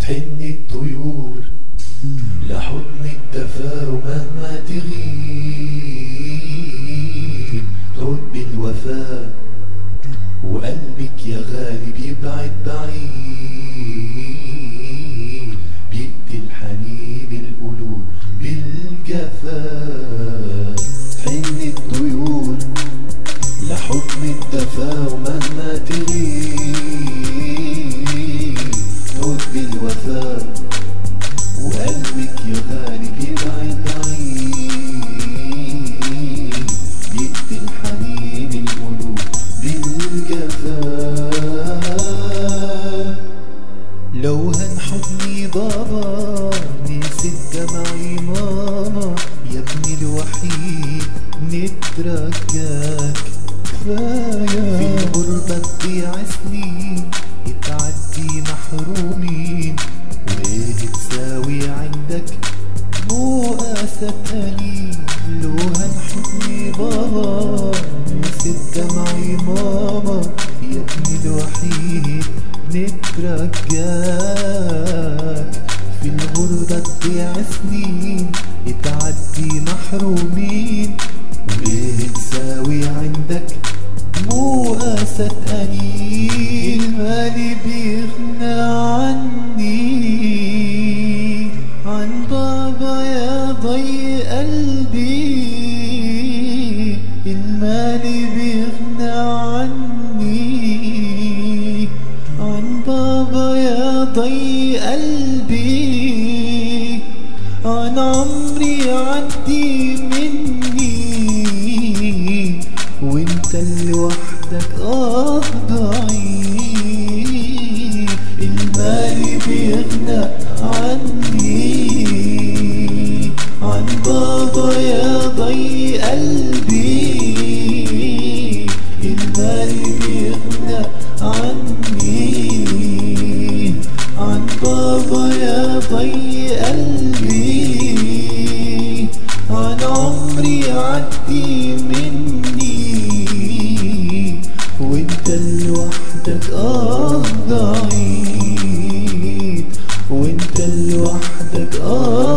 تحن الطيور لحضن الدفا ومهما تغيب. تعود بالوفاء وقلبك يا غالي بيبعد بعيد. بيقتل حنين القلوب بالجفاء تحن الطيور لحضن الدفا ومهما تغيب. بالجفاء لو هنحضني بابا نسيت دمعي ماما. يا ابني الوحيد نترجاك كفاية. في الغربة تضيع سنين اتعدي محرومين. وايه تساوي عندك؟ مؤاسة أنين لو هنحضني بابا نسيت دمعي ماما. محرومين وايه تساوي عندك مؤاسة أنين المال بيغنى عني. عن بابا يا ضي قلبي. المال بيغنى عني. عن بابا يا ضي قلبي. عن عمري عدي مني وأنت لوحدك آه ضعيف المال بيغنى عني عن بابا يا ضي قلبي. المال بيغنى عني. عن بابا يا طي قلبي أنا عمري عدي مني. وأنت لوحدك آه ضعيف وأنت لوحدك آه